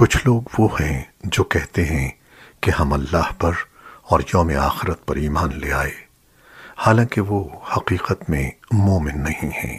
کچھ لوگ وہ ہیں جو کہتے ہیں کہ ہم اللہ پر اور یوم آخرت پر ایمان لے آئے، حالانکہ وہ حقیقت میں مومن نہیں ہیں۔